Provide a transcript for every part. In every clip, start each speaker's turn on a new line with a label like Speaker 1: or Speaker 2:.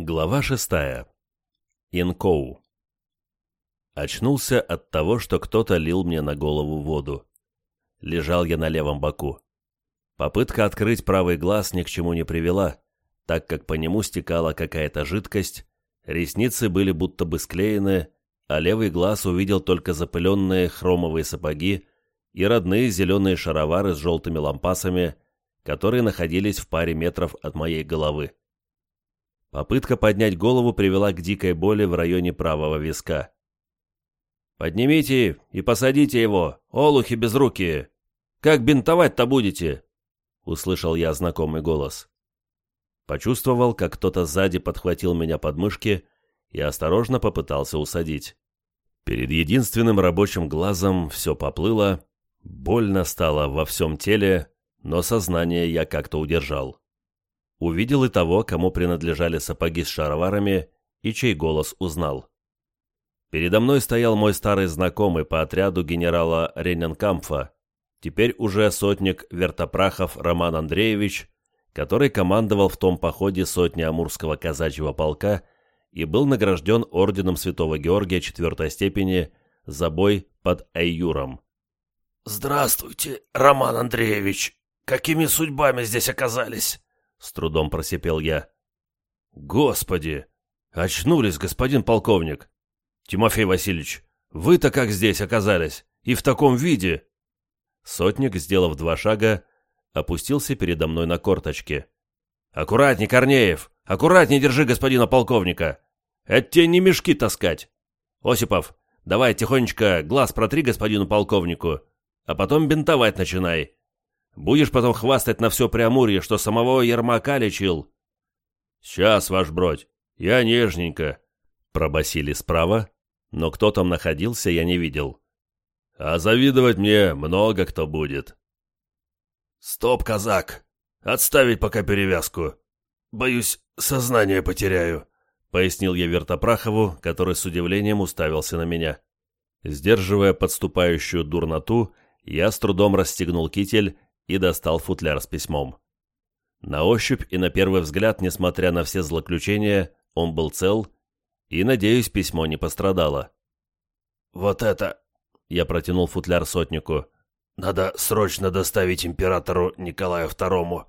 Speaker 1: Глава шестая. Инкоу. Очнулся от того, что кто-то лил мне на голову воду. Лежал я на левом боку. Попытка открыть правый глаз ни к чему не привела, так как по нему стекала какая-то жидкость, ресницы были будто бы склеены, а левый глаз увидел только запыленные хромовые сапоги и родные зеленые шаровары с желтыми лампасами, которые находились в паре метров от моей головы. Попытка поднять голову привела к дикой боли в районе правого виска. «Поднимите и посадите его, олухи безрукие! Как бинтовать-то будете?» Услышал я знакомый голос. Почувствовал, как кто-то сзади подхватил меня под мышки и осторожно попытался усадить. Перед единственным рабочим глазом все поплыло, больно стало во всем теле, но сознание я как-то удержал увидел и того, кому принадлежали сапоги с шароварами, и чей голос узнал. Передо мной стоял мой старый знакомый по отряду генерала Рененкамфа, теперь уже сотник Вертопрахов Роман Андреевич, который командовал в том походе сотни Амурского казачьего полка и был награжден орденом Святого Георгия четвертой степени за бой под Айюром.
Speaker 2: «Здравствуйте, Роман Андреевич! Какими судьбами здесь оказались?»
Speaker 1: — с трудом просипел я. «Господи! Очнулись, господин полковник! Тимофей Васильевич, вы-то как здесь оказались? И в таком виде?» Сотник, сделав два шага, опустился передо мной на корточки. «Аккуратней, Корнеев! Аккуратней держи господина полковника! Это тебе не мешки таскать! Осипов, давай тихонечко глаз протри господину полковнику, а потом бинтовать начинай. Будешь потом хвастать на все Преамурье, что самого Ермака лечил?» «Сейчас, ваш бродь, я нежненько», — пробасили справа, но кто там находился, я не видел. «А завидовать мне много кто будет».
Speaker 2: «Стоп, казак! Отставить пока перевязку. Боюсь, сознание потеряю», — пояснил я Вертопрахову, который с удивлением уставился на меня.
Speaker 1: Сдерживая подступающую дурноту, я с трудом расстегнул китель и достал футляр с письмом. На ощупь и на первый взгляд, несмотря на все злоключения, он был цел, и, надеюсь, письмо не пострадало.
Speaker 2: «Вот это...» — я протянул футляр сотнику. «Надо срочно доставить императору Николаю II.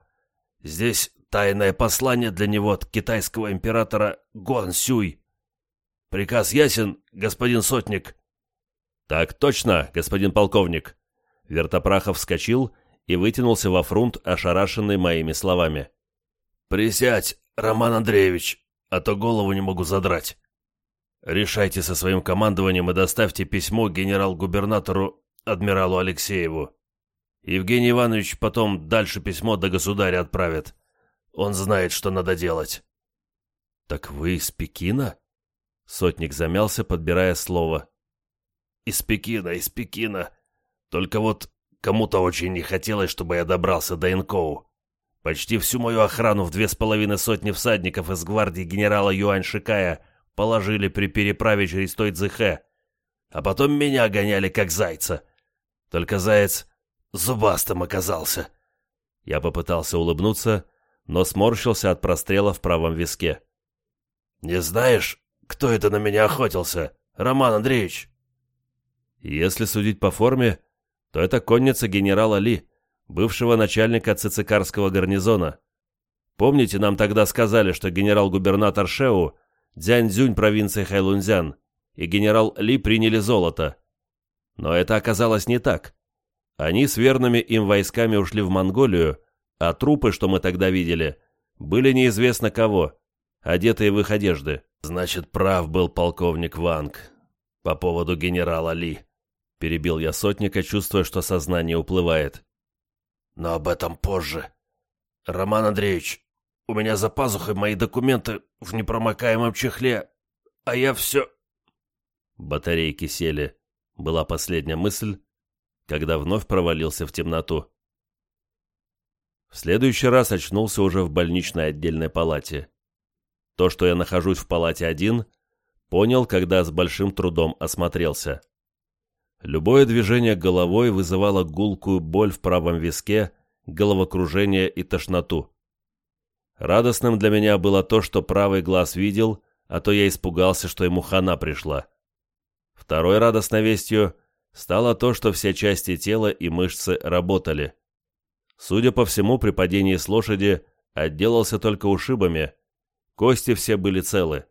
Speaker 2: Здесь тайное послание для него от китайского императора Гон Сюй. Приказ ясен, господин сотник?»
Speaker 1: «Так точно, господин полковник». Вертопрахов вскочил и вытянулся во фрунт, ошарашенный моими словами.
Speaker 2: «Присядь, Роман Андреевич, а то голову не могу задрать. Решайте со своим командованием и доставьте письмо генерал-губернатору адмиралу Алексееву. Евгений Иванович потом дальше письмо до государя отправит. Он знает, что надо делать».
Speaker 1: «Так вы из Пекина?» Сотник замялся, подбирая слово.
Speaker 2: «Из Пекина, из Пекина. Только вот Кому-то очень не хотелось, чтобы я добрался до Инкоу. Почти всю мою охрану в две с половиной сотни всадников из гвардии генерала Юань Шикая положили при переправе через той Цзэхэ, а потом меня гоняли как зайца. Только заяц зубастым оказался.
Speaker 1: Я попытался улыбнуться, но сморщился от прострела в правом виске.
Speaker 2: «Не знаешь, кто это на меня охотился, Роман Андреевич?»
Speaker 1: Если судить по форме, то это конница генерала Ли, бывшего начальника цицикарского гарнизона. Помните, нам тогда сказали, что генерал-губернатор Шеу, Дзяньцзюнь провинции Хайлунзян, и генерал Ли приняли золото. Но это оказалось не так. Они с верными им войсками ушли в Монголию, а трупы, что мы тогда видели, были неизвестно кого, одетые в их одежды.
Speaker 2: Значит, прав был полковник Ванг по поводу генерала Ли.
Speaker 1: Перебил я сотника, чувствуя, что сознание уплывает.
Speaker 2: Но об этом позже. Роман Андреевич, у меня за пазухой мои документы в непромокаемом чехле, а я все...
Speaker 1: Батарейки сели. Была последняя мысль, когда вновь провалился в темноту. В следующий раз очнулся уже в больничной отдельной палате. То, что я нахожусь в палате один, понял, когда с большим трудом осмотрелся. Любое движение головой вызывало гулкую боль в правом виске, головокружение и тошноту. Радостным для меня было то, что правый глаз видел, а то я испугался, что ему хана пришла. Второй радостной вестью стало то, что все части тела и мышцы работали. Судя по всему, при падении с лошади отделался только ушибами, кости все были целы.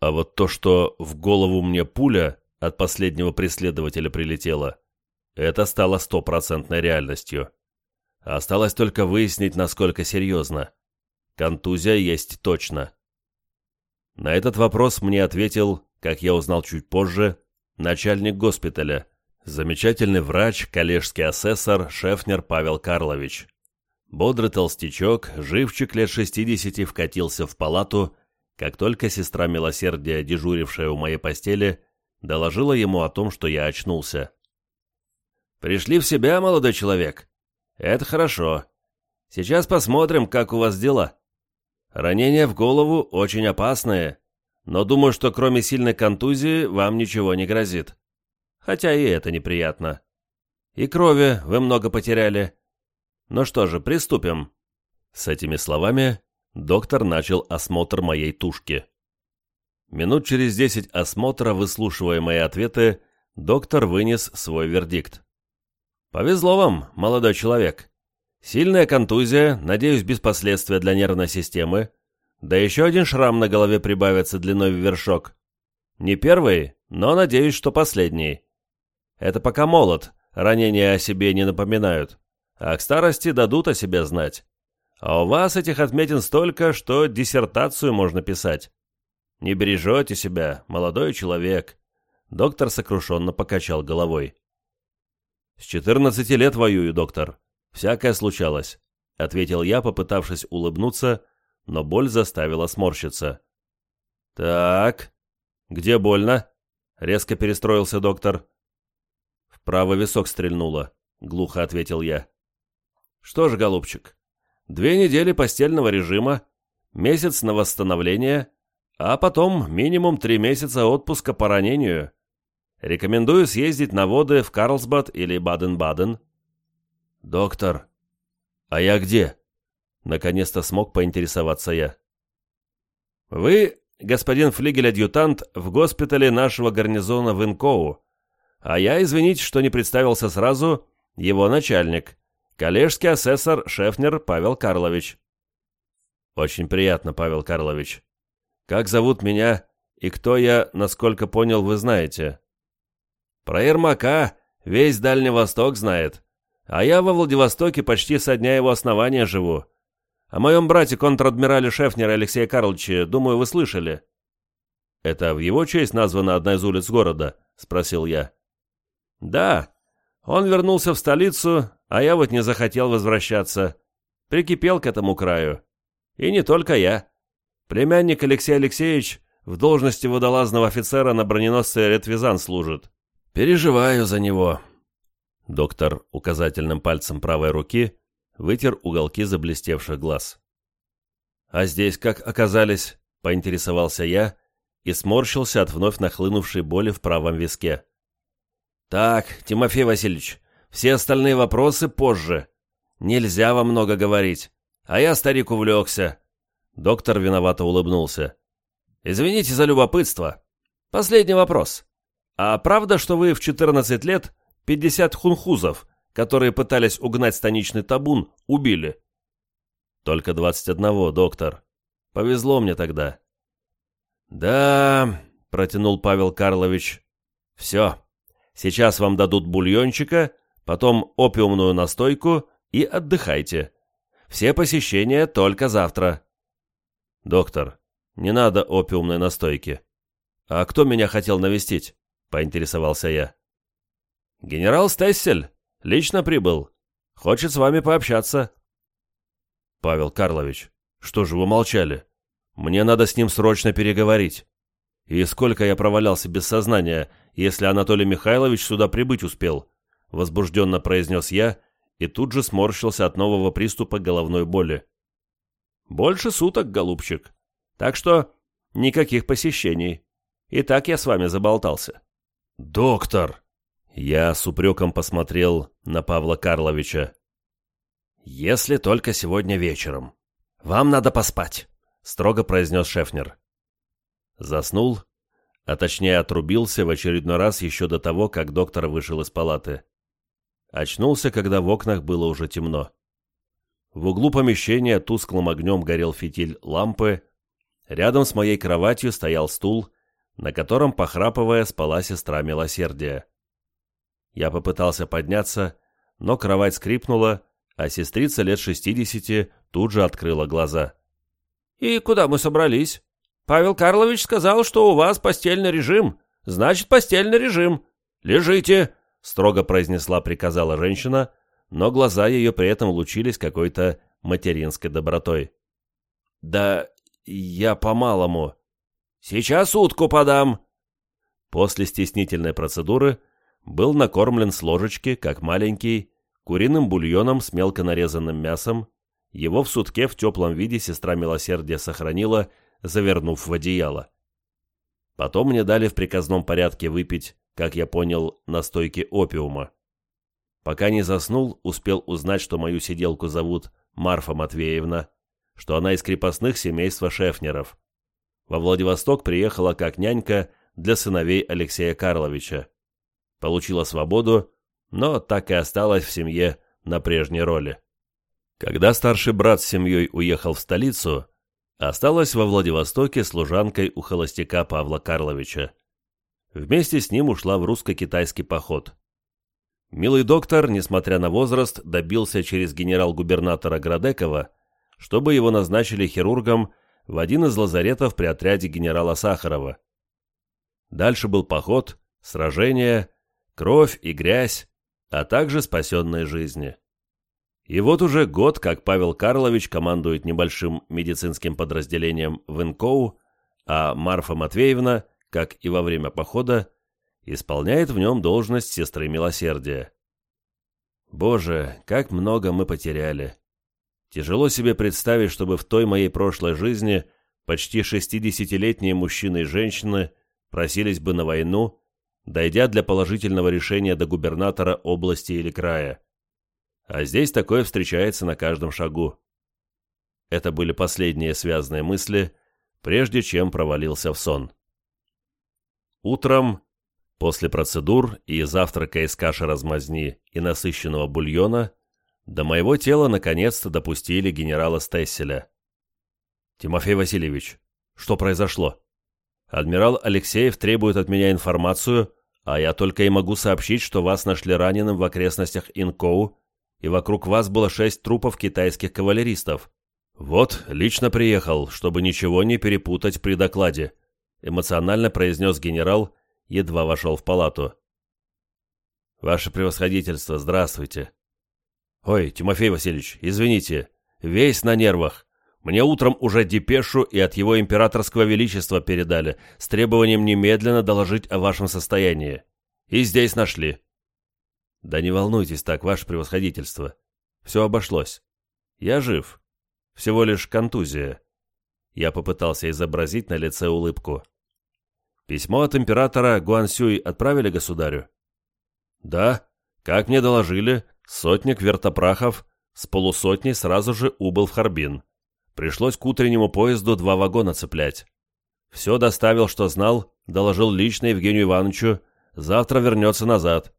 Speaker 1: А вот то, что в голову мне пуля от последнего преследователя прилетела, это стало стопроцентной реальностью. Осталось только выяснить, насколько серьезно. Контузия есть точно. На этот вопрос мне ответил, как я узнал чуть позже, начальник госпиталя, замечательный врач, коллежский асессор Шефнер Павел Карлович. Бодрый толстячок, живчик лет 60 вкатился в палату, как только сестра милосердия, дежурившая у моей постели, доложила ему о том, что я очнулся. «Пришли в себя, молодой человек? Это хорошо. Сейчас посмотрим, как у вас дела. Ранения в голову очень опасные, но думаю, что кроме сильной контузии вам ничего не грозит. Хотя и это неприятно. И крови вы много потеряли. Ну что же, приступим». С этими словами доктор начал осмотр моей тушки. Минут через десять осмотра, выслушивая мои ответы, доктор вынес свой вердикт. «Повезло вам, молодой человек. Сильная контузия, надеюсь, без последствия для нервной системы. Да еще один шрам на голове прибавится длиной в вершок. Не первый, но надеюсь, что последний. Это пока молод, ранения о себе не напоминают, а к старости дадут о себе знать. А у вас этих отметин столько, что диссертацию можно писать. Не бережете себя, молодой человек. Доктор сокрушенно покачал головой. С четырнадцати лет воюю, доктор. «Всякое случалось», — ответил я, попытавшись улыбнуться, но боль заставила сморщиться. «Так, где больно?» — резко перестроился доктор. «В правый висок стрельнуло», — глухо ответил я. «Что ж, голубчик, две недели постельного режима, месяц на восстановление, а потом минимум три месяца отпуска по ранению. Рекомендую съездить на воды в Карлсбад или Баден-Баден. «Доктор, а я где?» Наконец-то смог поинтересоваться я. «Вы, господин флигель-адъютант, в госпитале нашего гарнизона в Инкоу, а я, извините, что не представился сразу, его начальник, коллежский асессор Шефнер Павел Карлович». «Очень приятно, Павел Карлович. Как зовут меня и кто я, насколько понял, вы знаете?» «Про Ермака весь Дальний Восток знает», а я во Владивостоке почти со дня его основания живу. О моем брате контр-адмирале Шефнере Алексея Карловиче, думаю, вы слышали». «Это в его честь названа одна из улиц города?» — спросил я. «Да. Он вернулся в столицу, а я вот не захотел возвращаться. Прикипел к этому краю. И не только я. Племянник Алексей Алексеевич в должности водолазного офицера на броненосце Ретвизан служит. Переживаю за него. Доктор указательным пальцем правой руки вытер уголки заблестевших глаз. «А здесь как оказались?» — поинтересовался я и сморщился от вновь нахлынувшей боли в правом виске. «Так, Тимофей Васильевич, все остальные вопросы позже. Нельзя вам много говорить, а я, старик, увлекся». Доктор виновато улыбнулся. «Извините за любопытство. Последний вопрос. А правда, что вы в 14 лет Пятьдесят хунхузов, которые пытались угнать станичный табун, убили. Только двадцать одного, доктор. Повезло мне тогда. Да, протянул Павел Карлович. Все. Сейчас вам дадут бульончика, потом опиумную настойку и отдыхайте. Все посещения только завтра. Доктор, не надо опиумной настойки. А кто меня хотел навестить? Поинтересовался я. «Генерал Стессель лично прибыл. Хочет с вами пообщаться». «Павел Карлович, что же вы молчали? Мне надо с ним срочно переговорить. И сколько я провалялся без сознания, если Анатолий Михайлович сюда прибыть успел?» Возбужденно произнес я и тут же сморщился от нового приступа головной боли. «Больше суток, голубчик. Так что никаких посещений. И так я с вами заболтался». «Доктор!» Я с упреком посмотрел на Павла Карловича. «Если только сегодня вечером. «Вам надо поспать», — строго произнес Шефнер. Заснул, а точнее отрубился в очередной раз еще до того, как доктор вышел из палаты. Очнулся, когда в окнах было уже темно. В углу помещения тусклым огнем горел фитиль лампы, рядом с моей кроватью стоял стул, на котором, похрапывая, спала сестра милосердия. Я попытался подняться, но кровать скрипнула, а сестрица лет шестидесяти тут же открыла глаза. «И куда мы собрались? Павел Карлович сказал, что у вас постельный режим. Значит, постельный режим. Лежите!» строго произнесла, приказала женщина, но глаза ее при этом лучились какой-то материнской добротой. «Да я по-малому. Сейчас утку подам!» После стеснительной процедуры был накормлен с ложечки, как маленький, куриным бульоном с мелко нарезанным мясом. Его в сутке в теплом виде сестра милосердия сохранила, завернув в одеяло. Потом мне дали в приказном порядке выпить как я понял, настойки опиума. Пока не заснул, успел узнать, что мою сиделку зовут Марфа Матвеевна, что она из крепостных семейства Шефнеров. Во Владивосток приехала как нянька для сыновей Алексея Карловича. Получила свободу, но так и осталась в семье на прежней роли. Когда старший брат с семьей уехал в столицу, осталась во Владивостоке служанкой у холостяка Павла Карловича. Вместе с ним ушла в русско-китайский поход. Милый доктор, несмотря на возраст, добился через генерал-губернатора Градекова, чтобы его назначили хирургом в один из лазаретов при отряде генерала Сахарова. Дальше был поход, сражения, кровь и грязь, а также спасенные жизни. И вот уже год, как Павел Карлович командует небольшим медицинским подразделением в Инкоу, а Марфа Матвеевна – как и во время похода, исполняет в нем должность сестры милосердия. Боже, как много мы потеряли. Тяжело себе представить, чтобы в той моей прошлой жизни почти шестидесятилетние мужчины и женщины просились бы на войну, дойдя для положительного решения до губернатора области или края. А здесь такое встречается на каждом шагу. Это были последние связанные мысли, прежде чем провалился в сон. Утром, после процедур и завтрака из каши-размазни и насыщенного бульона, до моего тела наконец-то допустили генерала Стесселя. «Тимофей Васильевич, что произошло? Адмирал Алексеев требует от меня информацию, а я только и могу сообщить, что вас нашли раненым в окрестностях Инкоу, и вокруг вас было шесть трупов китайских кавалеристов. Вот, лично приехал, чтобы ничего не перепутать при докладе», эмоционально произнес генерал, едва вошел в палату. «Ваше превосходительство, здравствуйте!» «Ой, Тимофей Васильевич, извините, весь на нервах. Мне утром уже депешу и от его императорского величества передали с требованием немедленно доложить о вашем состоянии. И здесь нашли». «Да не волнуйтесь так, ваше превосходительство. Все обошлось. Я жив. Всего лишь контузия». Я попытался изобразить на лице улыбку. Письмо от императора Гуансюй отправили государю? Да, как мне доложили, сотник вертопрахов с полусотней сразу же убыл в Харбин. Пришлось к утреннему поезду два вагона цеплять. Все доставил, что знал, доложил лично Евгению Ивановичу, завтра вернется назад.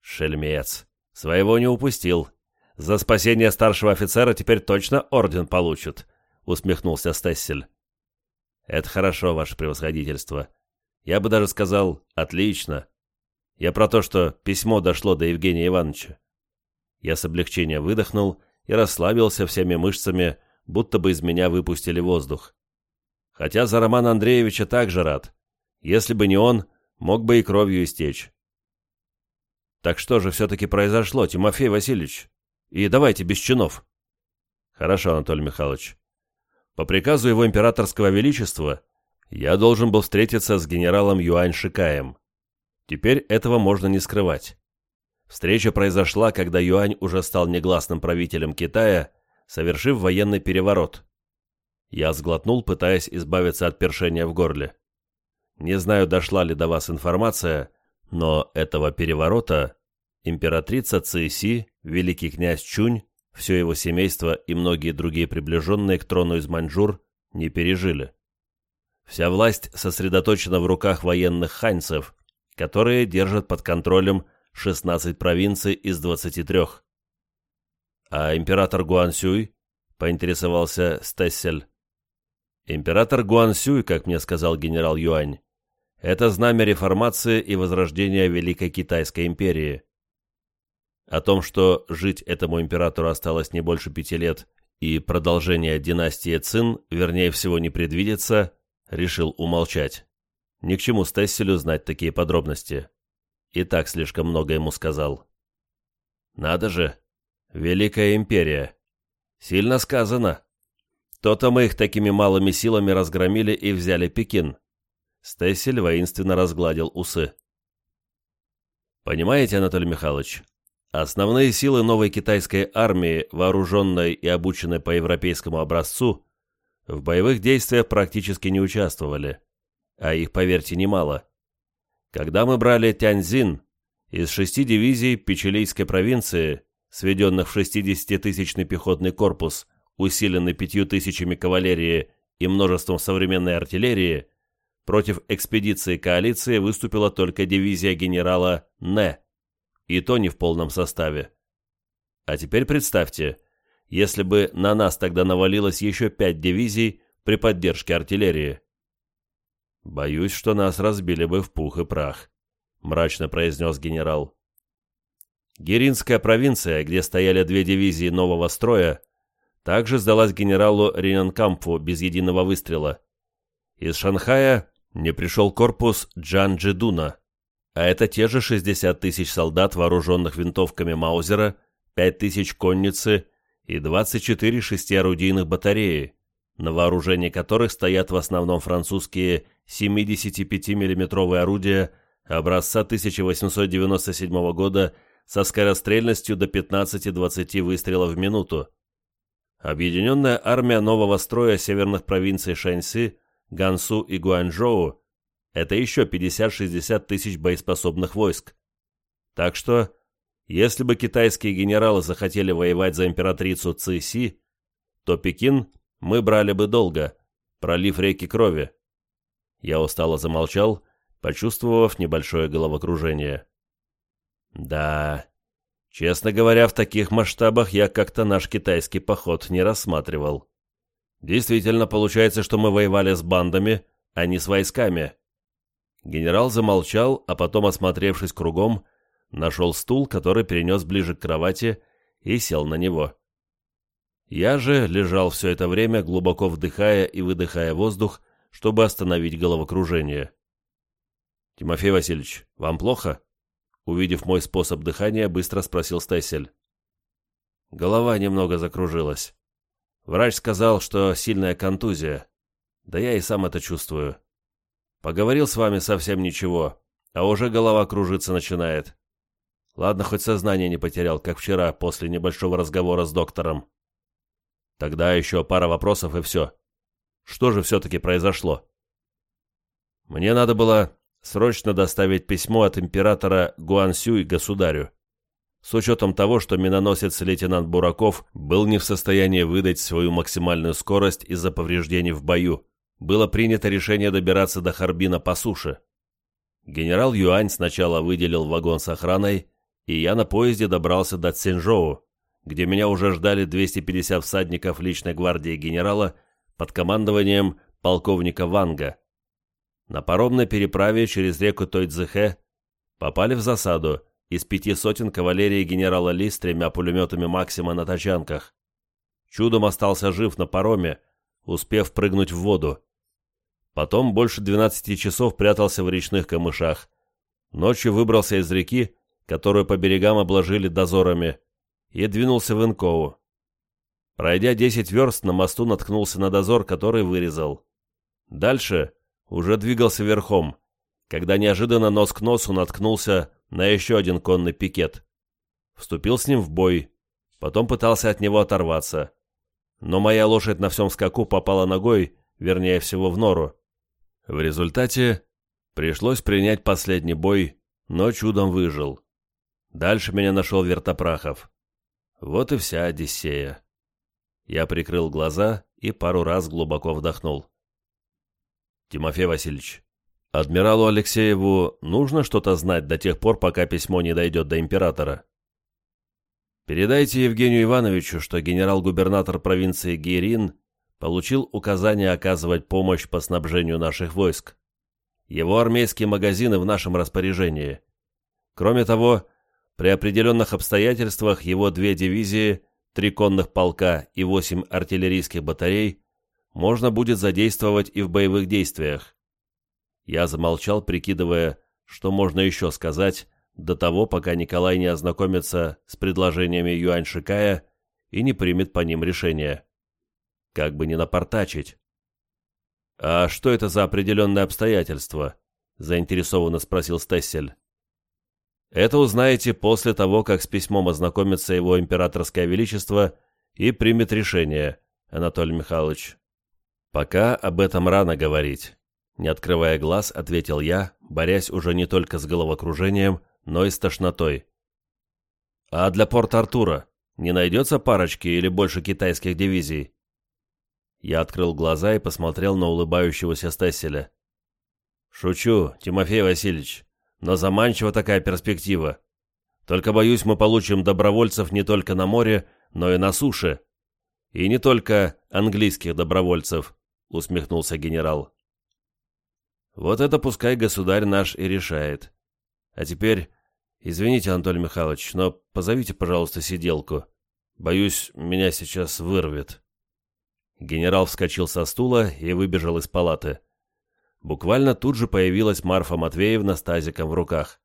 Speaker 1: Шельмец. Своего не упустил. За спасение старшего офицера теперь точно орден получит, усмехнулся Стессель. Это хорошо, ваше превосходительство. Я бы даже сказал «отлично». Я про то, что письмо дошло до Евгения Ивановича. Я с облегчением выдохнул и расслабился всеми мышцами, будто бы из меня выпустили воздух. Хотя за Романа Андреевича также рад. Если бы не он, мог бы и кровью истечь. Так что же все-таки произошло, Тимофей Васильевич? И давайте без чинов. Хорошо, Анатолий Михайлович. По приказу его императорского величества я должен был встретиться с генералом Юань Шикаем. Теперь этого можно не скрывать. Встреча произошла, когда Юань уже стал негласным правителем Китая, совершив военный переворот. Я сглотнул, пытаясь избавиться от першения в горле. Не знаю, дошла ли до вас информация, но этого переворота императрица Цэйси, великий князь Чунь, все его семейство и многие другие приближенные к трону из Маньчжур не пережили. Вся власть сосредоточена в руках военных ханьцев, которые держат под контролем 16 провинций из 23. А император Гуансюй, поинтересовался Стессель. Император Гуансюй, как мне сказал генерал Юань, это знамя реформации и возрождения Великой Китайской империи. О том, что жить этому императору осталось не больше пяти лет и продолжение династии Цин, вернее всего, не предвидится, решил умолчать. Ни к чему Стесселю знать такие подробности. И так слишком много ему сказал. Надо же, Великая империя. Сильно сказано. То-то мы их такими малыми силами разгромили и взяли Пекин. Стессель воинственно разгладил усы. Понимаете, Анатолий Михайлович, основные силы новой китайской армии, вооруженной и обученной по европейскому образцу, в боевых действиях практически не участвовали, а их, поверьте, немало. Когда мы брали Тяньзин, из шести дивизий Печилийской провинции, сведенных в 60-тысячный пехотный корпус, усиленный пятью тысячами кавалерии и множеством современной артиллерии, против экспедиции коалиции выступила только дивизия генерала Не, и то не в полном составе. А теперь представьте, если бы на нас тогда навалилось еще пять дивизий при поддержке артиллерии. «Боюсь, что нас разбили бы в пух и прах», — мрачно произнес генерал. Геринская провинция, где стояли две дивизии нового строя, также сдалась генералу Риненкампфу без единого выстрела. Из Шанхая не пришел корпус Джан Джидуна, а это те же 60 тысяч солдат, вооруженных винтовками Маузера, 5 тысяч конницы и 24 шестиорудийных батареи, на вооружении которых стоят в основном французские 75 миллиметровые орудия образца 1897 года со скорострельностью до 15-20 выстрелов в минуту. Объединенная армия нового строя северных провинций Шаньси, Гансу и Гуанчжоу – это еще 50-60 тысяч боеспособных войск. Так что, если бы китайские генералы захотели воевать за императрицу Ци то Пекин мы брали бы долго, пролив реки крови. Я устало замолчал, почувствовав небольшое головокружение. Да, честно говоря, в таких масштабах я как-то наш китайский поход не рассматривал. Действительно, получается, что мы воевали с бандами, а не с войсками. Генерал замолчал, а потом, осмотревшись кругом, нашел стул, который перенес ближе к кровати, и сел на него. Я же лежал все это время, глубоко вдыхая и выдыхая воздух, чтобы остановить головокружение. «Тимофей Васильевич, вам плохо?» Увидев мой способ дыхания, быстро спросил Стессель. Голова немного закружилась. Врач сказал, что сильная контузия. Да я и сам это чувствую. Поговорил с вами совсем ничего, а уже голова кружиться начинает. Ладно, хоть сознание не потерял, как вчера, после небольшого разговора с доктором. Тогда еще пара вопросов и все. Что же все-таки произошло? Мне надо было срочно доставить письмо от императора Гуансюй государю. С учетом того, что миноносец лейтенант Бураков был не в состоянии выдать свою максимальную скорость из-за повреждений в бою, было принято решение добираться до Харбина по суше. Генерал Юань сначала выделил вагон с охраной, и я на поезде добрался до Цинжоу, где меня уже ждали 250 всадников личной гвардии генерала под командованием полковника Ванга. На паромной переправе через реку Тойцзэхэ попали в засаду из пяти сотен кавалерии генерала Ли с тремя пулеметами Максима на тачанках. Чудом остался жив на пароме, успев прыгнуть в воду. Потом больше 12 часов прятался в речных камышах. Ночью выбрался из реки, которую по берегам обложили дозорами, и двинулся в Инкову. Пройдя 10 верст, на мосту наткнулся на дозор, который вырезал. Дальше уже двигался верхом, когда неожиданно нос к носу наткнулся на еще один конный пикет. Вступил с ним в бой, потом пытался от него оторваться. Но моя лошадь на всем скаку попала ногой, вернее всего в нору. В результате пришлось принять последний бой, но чудом выжил. Дальше меня нашел Вертопрахов. Вот и вся Одиссея. Я прикрыл глаза и пару раз глубоко вдохнул. Тимофей Васильевич, адмиралу Алексееву нужно что-то знать до тех пор, пока письмо не дойдет до императора. Передайте Евгению Ивановичу, что генерал-губернатор провинции Гейрин получил указание оказывать помощь по снабжению наших войск. Его армейские магазины в нашем распоряжении. Кроме того, при определенных обстоятельствах его две дивизии, три конных полка и восемь артиллерийских батарей можно будет задействовать и в боевых действиях. Я замолчал, прикидывая, что можно еще сказать, до того, пока Николай не ознакомится с предложениями Юань Шикая и не примет по ним решение. Как бы не напортачить. «А что это за определенные обстоятельства?» — заинтересованно спросил Стессель. «Это узнаете после того, как с письмом ознакомится его императорское величество и примет решение, Анатолий Михайлович. Пока об этом рано говорить». Не открывая глаз, ответил я, борясь уже не только с головокружением, но и с тошнотой. «А для Порт-Артура не найдется парочки или больше китайских дивизий?» Я открыл глаза и посмотрел на улыбающегося Стесселя. «Шучу, Тимофей Васильевич, но заманчива такая перспектива. Только, боюсь, мы получим добровольцев не только на море, но и на суше. И не только английских добровольцев», — усмехнулся генерал. «Вот это пускай государь наш и решает. А теперь, извините, Анатолий Михайлович, но позовите, пожалуйста, сиделку. Боюсь, меня сейчас вырвет». Генерал вскочил со стула и выбежал из палаты. Буквально тут же появилась Марфа Матвеевна с тазиком в руках.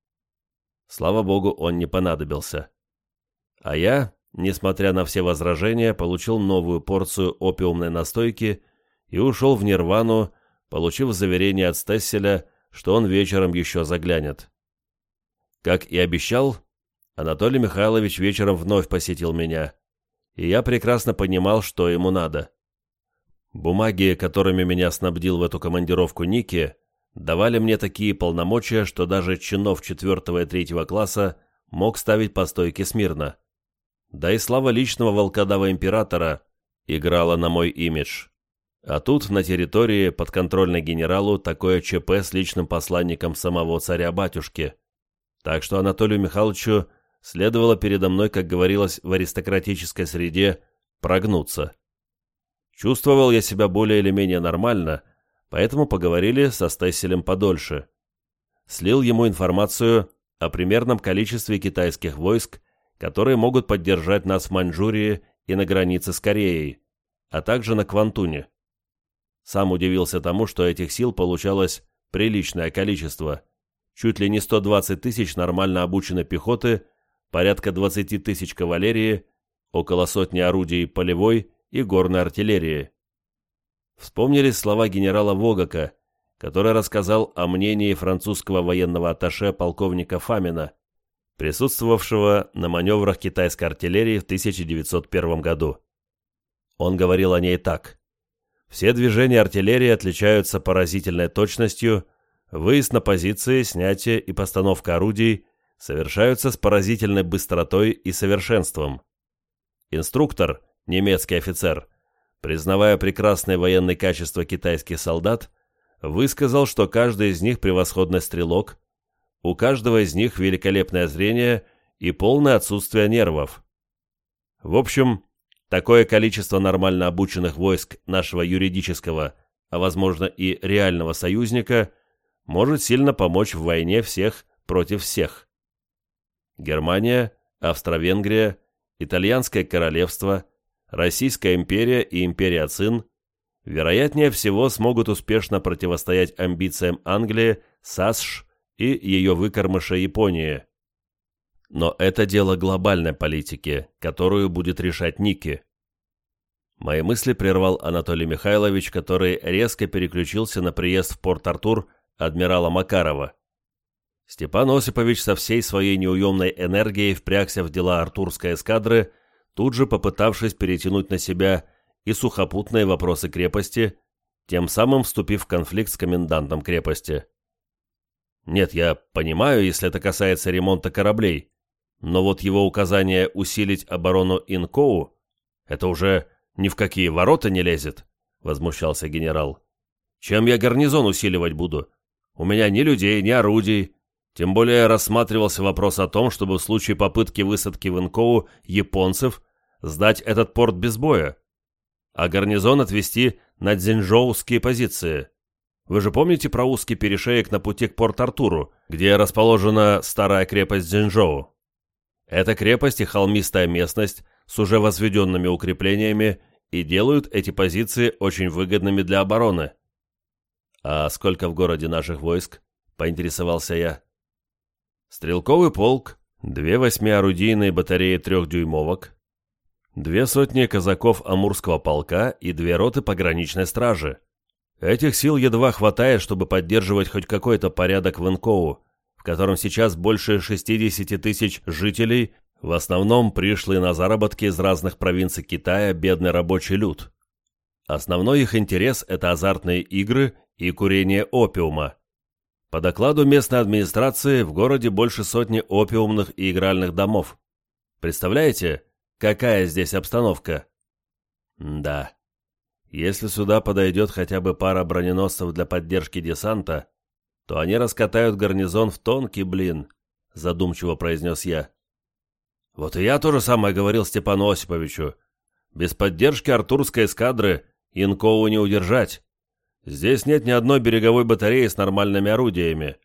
Speaker 1: Слава богу, он не понадобился. А я, несмотря на все возражения, получил новую порцию опиумной настойки и ушел в нирвану, получив заверение от Стесселя, что он вечером еще заглянет. Как и обещал, Анатолий Михайлович вечером вновь посетил меня, и я прекрасно понимал, что ему надо. Бумаги, которыми меня снабдил в эту командировку Ники, давали мне такие полномочия, что даже чинов четвертого и третьего класса мог ставить по стойке смирно. Да и слава личного волкодава императора играла на мой имидж. А тут, на территории, подконтрольной генералу, такое ЧП с личным посланником самого царя-батюшки. Так что Анатолию Михайловичу следовало передо мной, как говорилось в аристократической среде, прогнуться. Чувствовал я себя более или менее нормально, поэтому поговорили со Стесселем подольше. Слил ему информацию о примерном количестве китайских войск, которые могут поддержать нас в Маньчжурии и на границе с Кореей, а также на Квантуне. Сам удивился тому, что этих сил получалось приличное количество. Чуть ли не 120 тысяч нормально обученной пехоты, порядка 20 тысяч кавалерии, около сотни орудий полевой и горной артиллерии. Вспомнились слова генерала Вогака, который рассказал о мнении французского военного атташе полковника Фамина, присутствовавшего на маневрах китайской артиллерии в 1901 году. Он говорил о ней так. «Все движения артиллерии отличаются поразительной точностью, выезд на позиции, снятие и постановка орудий совершаются с поразительной быстротой и совершенством. Инструктор, немецкий офицер, признавая прекрасные военные качества китайских солдат, высказал, что каждый из них превосходный стрелок, у каждого из них великолепное зрение и полное отсутствие нервов. В общем, такое количество нормально обученных войск нашего юридического, а возможно и реального союзника, может сильно помочь в войне всех против всех. Германия, Австро-Венгрия, Итальянское королевство – Российская империя и империя Цин, вероятнее всего, смогут успешно противостоять амбициям Англии, САСШ и ее выкормыша Японии. Но это дело глобальной политики, которую будет решать Ники. Мои мысли прервал Анатолий Михайлович, который резко переключился на приезд в Порт-Артур адмирала Макарова. Степан Осипович со всей своей неуемной энергией впрягся в дела артурской эскадры – тут же попытавшись перетянуть на себя и сухопутные вопросы крепости, тем самым вступив в конфликт с комендантом крепости. Нет, я понимаю, если это касается ремонта кораблей, Но вот его указание усилить оборону Инкоу — это уже ни в какие ворота не лезет, — возмущался генерал. Чем я гарнизон усиливать буду? У меня ни людей, ни орудий. Тем более рассматривался вопрос о том, чтобы в случае попытки высадки в Инкоу японцев сдать этот порт без боя, а гарнизон отвести на дзинжоуские позиции. Вы же помните про узкий перешеек на пути к Порт-Артуру, где расположена старая крепость Дзинжоу? Эта крепость и холмистая местность с уже возведенными укреплениями и делают эти позиции очень выгодными для обороны. «А сколько в городе наших войск?» — поинтересовался я. «Стрелковый полк, две восьмиорудийные батареи трехдюймовок, две сотни казаков Амурского полка и две роты пограничной стражи. Этих сил едва хватает, чтобы поддерживать хоть какой-то порядок в Инкоу, в котором сейчас больше 60 тысяч жителей, в основном пришлые на заработки из разных провинций Китая бедный рабочий люд. Основной их интерес – это азартные игры и курение опиума. По докладу местной администрации в городе больше сотни опиумных и игральных домов. Представляете, какая здесь обстановка? да. Если сюда подойдет хотя бы пара броненосцев для поддержки десанта, то они раскатают гарнизон в тонкий блин, задумчиво произнес я. Вот и я то же самое говорил Степану Осиповичу. Без поддержки артурской эскадры Инкову не удержать. Здесь нет ни одной береговой батареи с нормальными орудиями.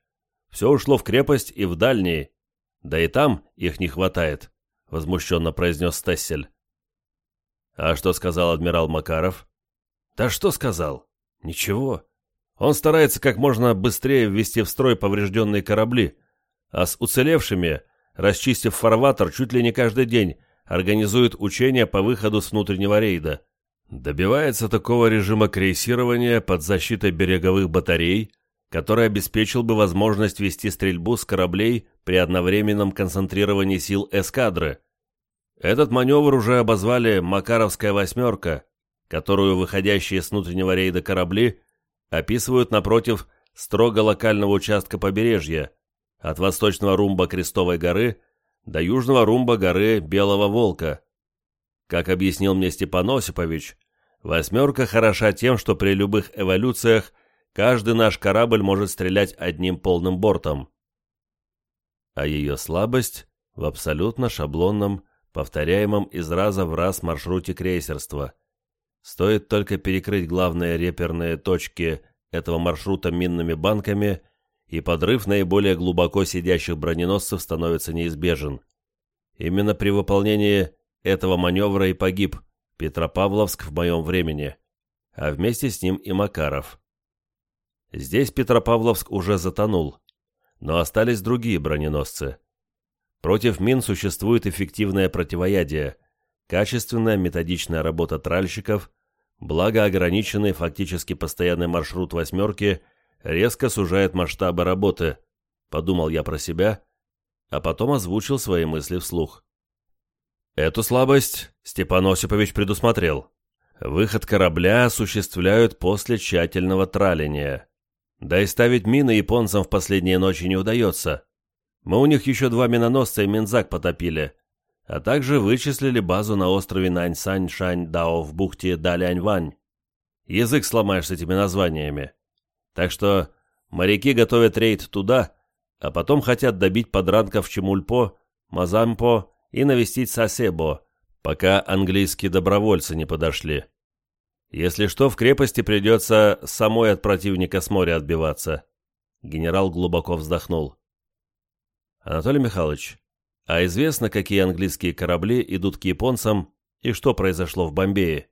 Speaker 1: Все ушло в крепость и в дальние. Да и там их не хватает, возмущенно произнес Стессель. А что сказал адмирал Макаров? Да что сказал? Ничего. Он старается как можно быстрее ввести в строй поврежденные корабли, а с уцелевшими, расчистив фарватер чуть ли не каждый день, организует учения по выходу с внутреннего рейда. Добивается такого режима крейсирования под защитой береговых батарей, который обеспечил бы возможность вести стрельбу с кораблей при одновременном концентрировании сил эскадры. Этот маневр уже обозвали «Макаровская восьмерка», которую выходящие с внутреннего рейда корабли описывают напротив строго локального участка побережья, от восточного румба Крестовой горы до южного румба горы Белого Волка. Как объяснил мне Степан Осипович, «восьмерка» хороша тем, что при любых эволюциях каждый наш корабль может стрелять одним полным бортом. А ее слабость в абсолютно шаблонном, повторяемом из раза в раз маршруте крейсерства – Стоит только перекрыть главные реперные точки этого маршрута минными банками, и подрыв наиболее глубоко сидящих броненосцев становится неизбежен. Именно при выполнении этого маневра и погиб Петропавловск в моем времени, а вместе с ним и Макаров. Здесь Петропавловск уже затонул, но остались другие броненосцы. Против мин существует эффективное противоядие – качественная методичная работа тральщиков, благо ограниченный фактически постоянный маршрут «восьмерки» резко сужает масштабы работы, подумал я про себя, а потом озвучил свои мысли вслух. Эту слабость Степан Осипович предусмотрел. Выход корабля осуществляют после тщательного траления. Да и ставить мины японцам в последние ночи не удается. Мы у них еще два миноносца и Минзак потопили, а также вычислили базу на острове Наньсань-Шань-Дао в бухте Далянь-Вань. Язык сломаешь с этими названиями. Так что моряки готовят рейд туда, а потом хотят добить подранков Чемульпо, Мазампо и навестить Сасебо, пока английские добровольцы не подошли. Если что, в крепости придется самой от противника с моря отбиваться. Генерал глубоко вздохнул. Анатолий Михайлович, а известно, какие английские корабли идут к японцам и что произошло в Бомбее.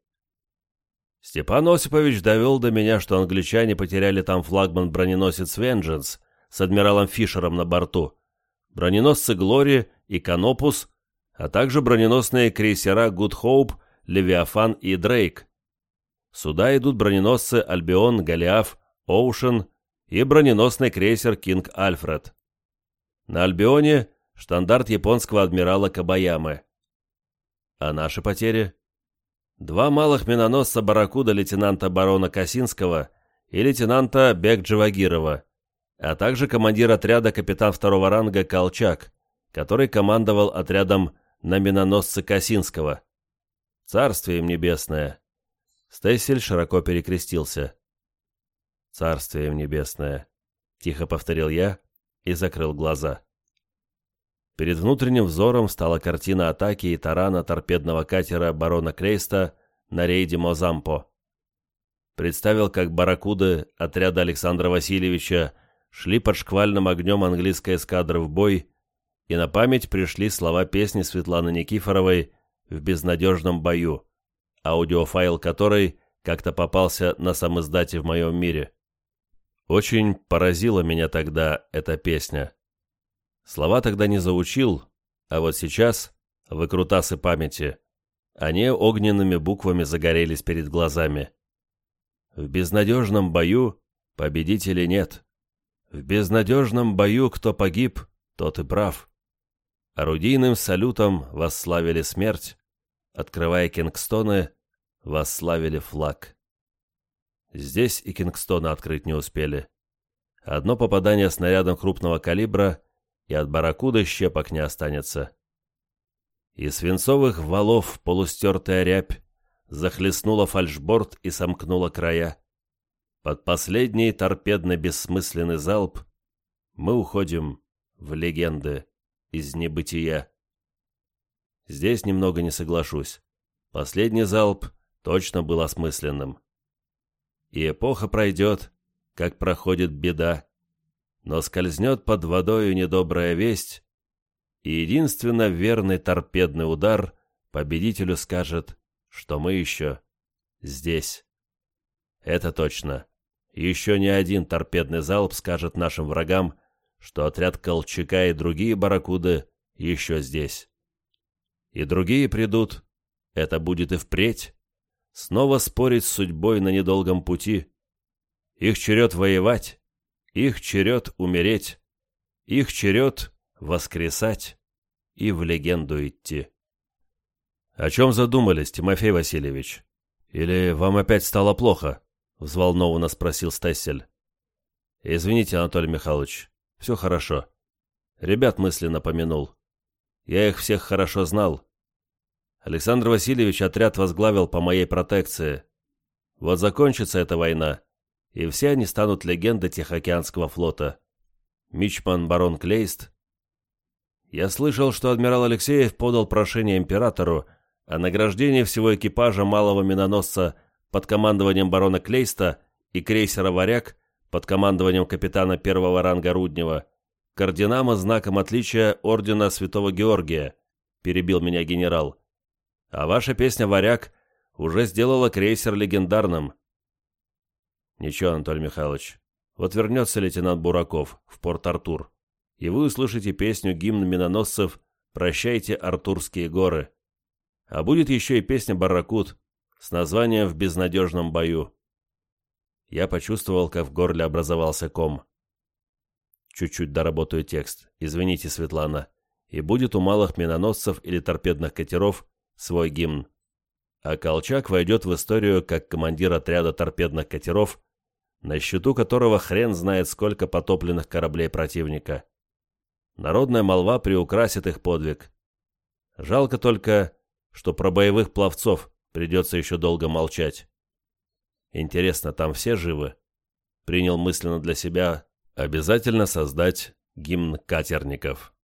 Speaker 1: Степан Осипович довел до меня, что англичане потеряли там флагман-броненосец «Вендженс» с адмиралом Фишером на борту, броненосцы «Глори» и «Канопус», а также броненосные крейсера «Гуд Хоуп», «Левиафан» и «Дрейк». Сюда идут броненосцы «Альбион», «Голиаф», «Оушен» и броненосный крейсер «Кинг Альфред». На «Альбионе» штандарт японского адмирала Кабаямы. А наши потери? Два малых миноносца «Барракуда» лейтенанта барона Косинского и лейтенанта Бек Джавагирова, а также командир отряда капитан второго ранга Колчак, который командовал отрядом на миноносце Косинского. Царствие им небесное. Стессель широко перекрестился. Царствие небесное, тихо повторил я и закрыл глаза. Перед внутренним взором стала картина атаки и тарана торпедного катера барона Крейста на рейде Мозампо. Представил, как барракуды отряда Александра Васильевича шли под шквальным огнем английской эскадры в бой, и на память пришли слова песни Светланы Никифоровой «В безнадежном бою», аудиофайл которой как-то попался на самоиздате в моем мире. Очень поразила меня тогда эта песня. Слова тогда не заучил, а вот сейчас, выкрутасы памяти, они огненными буквами загорелись перед глазами. В безнадежном бою победителей нет. В безнадежном бою кто погиб, тот и прав. Орудийным салютом восславили смерть, открывая Кингстоны, восславили флаг. Здесь и Кингстона открыть не успели. Одно попадание снарядом крупного калибра, и от барракуда щепок не останется. И свинцовых валов полустертая рябь захлестнула фальшборд и сомкнула края. Под последний торпедно-бессмысленный залп мы уходим в легенды из небытия. Здесь немного не соглашусь. Последний залп точно был осмысленным. И эпоха пройдет, как проходит беда, но скользнет под водою недобрая весть, и единственно верный торпедный удар победителю скажет, что мы еще здесь. Это точно. Еще не один торпедный залп скажет нашим врагам, что отряд Колчака и другие барракуды еще здесь. И другие придут, это будет и впредь, снова спорить с судьбой на недолгом пути. Их черед воевать, их черед умереть, их черед воскресать и в легенду идти. «О чем задумались, Тимофей Васильевич? Или вам опять стало плохо?» — взволнованно спросил Стессель. «Извините, Анатолий Михайлович, все хорошо. Ребят мысленно помянул. Я их всех хорошо знал. Александр Васильевич отряд возглавил по моей протекции. Вот закончится эта война, и все они станут легендой Тихоокеанского флота. Мичман барон Клейст. Я слышал, что адмирал Алексеев подал прошение императору о награждении всего экипажа малого миноносца под командованием барона Клейста и крейсера «Варяг» под командованием капитана первого ранга Руднева, к орденам знаком отличия ордена Святого Георгия, перебил меня генерал. А ваша песня «Варяг» уже сделала крейсер легендарным. Ничего, Анатолий Михайлович, вот вернется лейтенант Бураков в Порт-Артур, и вы услышите песню гимн миноносцев «Прощайте, Артурские горы». А будет еще и песня «Барракут» с названием «В безнадежном бою». Я почувствовал, как в горле образовался ком. Чуть-чуть доработаю текст. Извините, Светлана. И будет у малых миноносцев или торпедных катеров свой гимн. А Колчак войдет в историю как командир отряда торпедных катеров, на счету которого хрен знает сколько потопленных кораблей противника. Народная молва приукрасит их подвиг. Жалко только, что про боевых пловцов придется еще долго молчать. Интересно, там все живы? Принял мысленно для себя обязательно создать гимн катерников.